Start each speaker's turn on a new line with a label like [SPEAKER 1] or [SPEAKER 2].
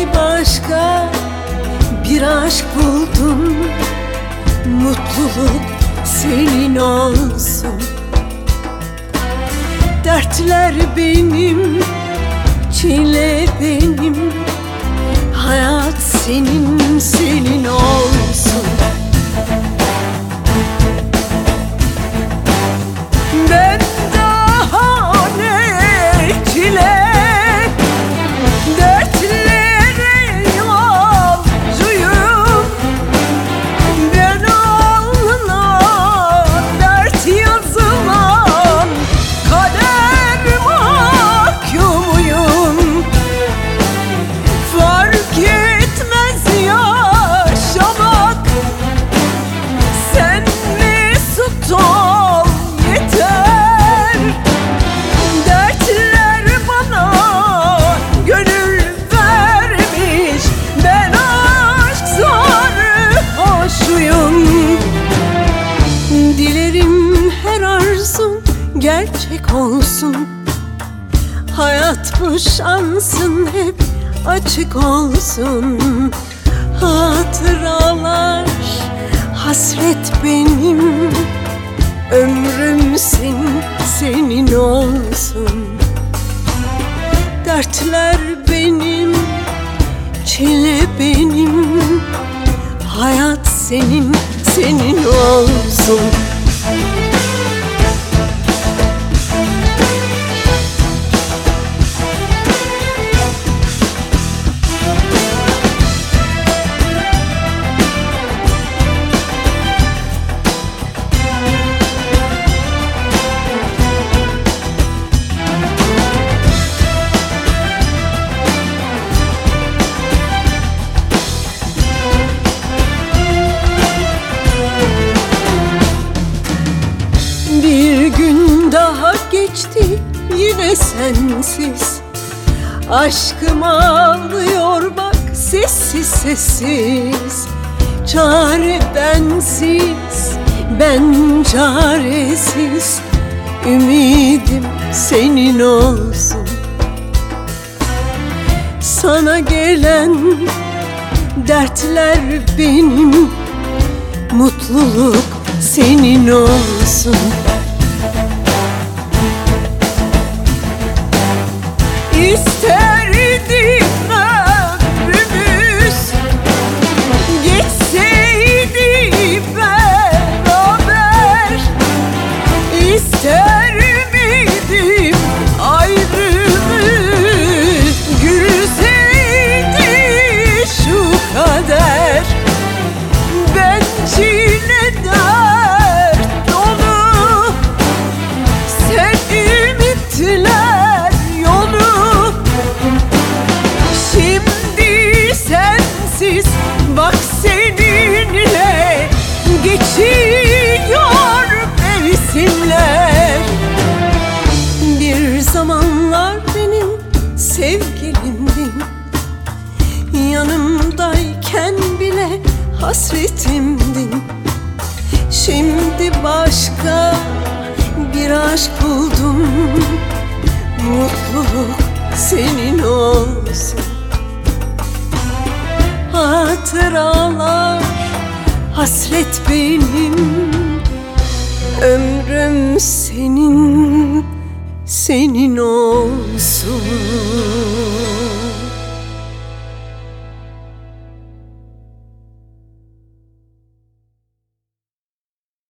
[SPEAKER 1] Şimdi başka bir aşk buldum. Mutluluk senin olsun. Dertler benim, çile benim. Hayat senin gerçek olsun. Hayat bu şansın hep açık olsun. Hatıralar hasret benim. Ömrüm senin, senin olsun. Dertler benim, çile benim. Hayat senin, senin olsun geçti yine sensiz. Aşkım ağlıyor bak sessiz sessiz. Çare bensiz, ben çaresiz. Ümidim senin olsun. Sana gelen dertler benim. Mutluluk senin olsun sevgilimdin Yanımdayken bile hasretimdin. Şimdi başka bir aşk buldum. Mutluluk senin olsun. Hatıralar hasret benim. Ömrüm senin, senin olsun